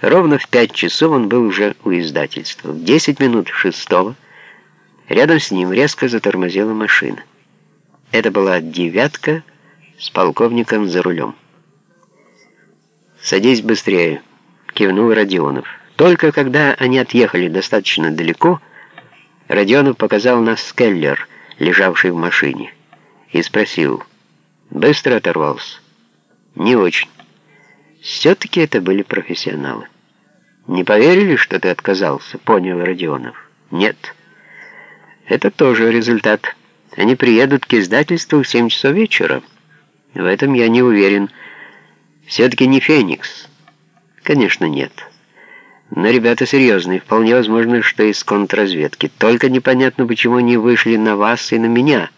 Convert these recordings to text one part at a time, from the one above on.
Ровно в пять часов он был уже у издательства. В десять минут шестого рядом с ним резко затормозила машина. Это была «девятка» с полковником за рулем. «Садись быстрее», — кивнул Родионов. Только когда они отъехали достаточно далеко, Родионов показал на скеллер, лежавший в машине, и спросил, «Быстро оторвался?» «Не очень». Все-таки это были профессионалы. «Не поверили, что ты отказался?» — понял Родионов. «Нет». «Это тоже результат. Они приедут к издательству в 7 часов вечера. В этом я не уверен. Все-таки не «Феникс». «Конечно, нет». Но ребята серьезные. Вполне возможно, что из контрразведки. Только непонятно, почему они вышли на вас и на меня».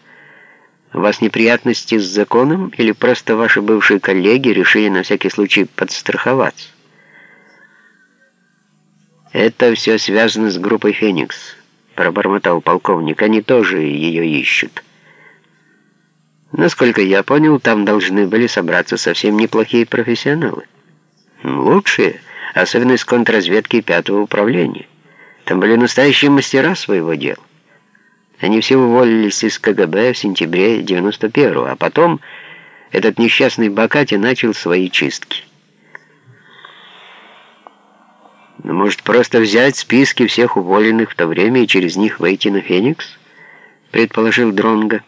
У вас неприятности с законом или просто ваши бывшие коллеги решили на всякий случай подстраховаться? Это все связано с группой «Феникс», пробормотал полковник. Они тоже ее ищут. Насколько я понял, там должны были собраться совсем неплохие профессионалы. Лучшие, особенно из контрразведки пятого управления. Там были настоящие мастера своего дела. Они все уволились из КГБ в сентябре 91-го, а потом этот несчастный Бакати начал свои чистки. Но может просто взять списки всех уволенных в то время и через них войти на Феникс? Предположил Дронга.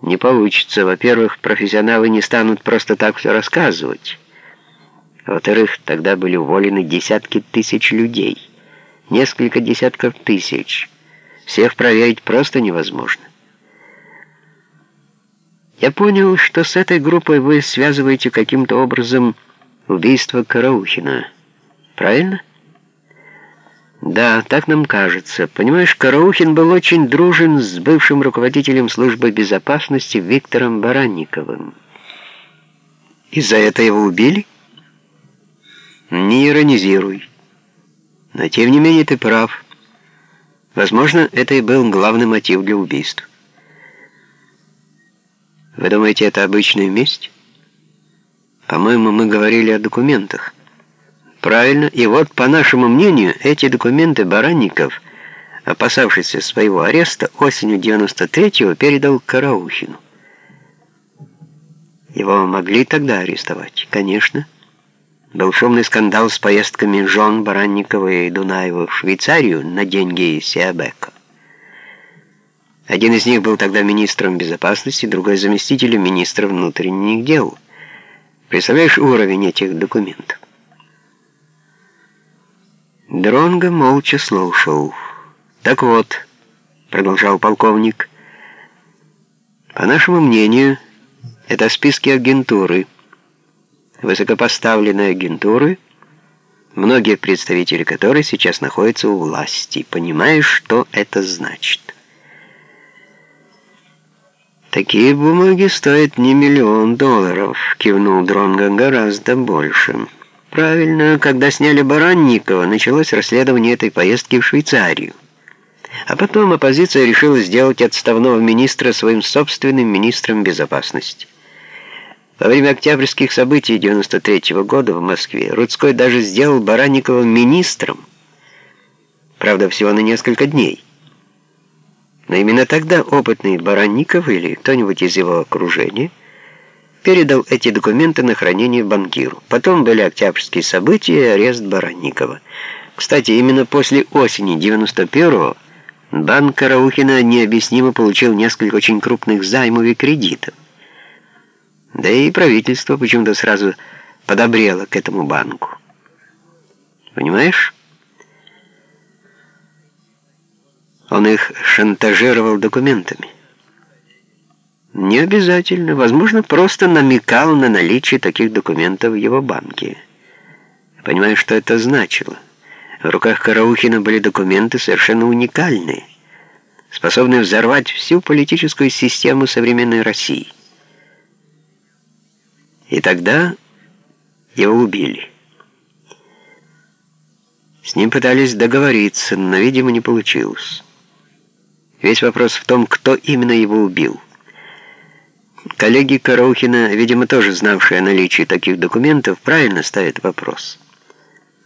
Не получится. Во-первых, профессионалы не станут просто так все рассказывать. Во-вторых, тогда были уволены десятки тысяч людей. Несколько десятков тысяч. Всех проверить просто невозможно. Я понял, что с этой группой вы связываете каким-то образом убийство Караухина. Правильно? Да, так нам кажется. Понимаешь, Караухин был очень дружен с бывшим руководителем службы безопасности Виктором Баранниковым. И за это его убили? Не иронизируй. Но тем не менее ты прав. Возможно, это и был главный мотив для убийства. Вы думаете, это обычная месть? По-моему, мы говорили о документах. Правильно, и вот, по нашему мнению, эти документы Баранников, опасавшийся своего ареста, осенью 93-го передал Караухину. Его могли тогда арестовать? Конечно. Был шумный скандал с поездками Жон Баранникова и Дунаева в Швейцарию на деньги Сиабека. Один из них был тогда министром безопасности, другой заместителем министра внутренних дел. Представляешь уровень этих документов? Дронго молча слушал. «Так вот», — продолжал полковник, — «по нашему мнению, это списки агентуры» высокопоставленной агентуры, многие представители которой сейчас находятся у власти. Понимаешь, что это значит? «Такие бумаги стоят не миллион долларов», — кивнул Дронго, — «гораздо больше». «Правильно, когда сняли Баранникова, началось расследование этой поездки в Швейцарию. А потом оппозиция решила сделать отставного министра своим собственным министром безопасности. Во время октябрьских событий 93 -го года в Москве Рудской даже сделал Баранникова министром, правда, всего на несколько дней. Но именно тогда опытный Баранников или кто-нибудь из его окружения передал эти документы на хранение банкиру. Потом были октябрьские события и арест Баранникова. Кстати, именно после осени 91-го банк Караухина необъяснимо получил несколько очень крупных займов и кредитов. Да и правительство почему-то сразу подобрело к этому банку. Понимаешь? Он их шантажировал документами. Не обязательно. Возможно, просто намекал на наличие таких документов в его банке. Понимаешь, что это значило? В руках Караухина были документы совершенно уникальные, способные взорвать всю политическую систему современной России. И тогда его убили. С ним пытались договориться, но, видимо, не получилось. Весь вопрос в том, кто именно его убил. Коллеги Караухина, видимо, тоже знавшие о наличии таких документов, правильно ставят вопрос –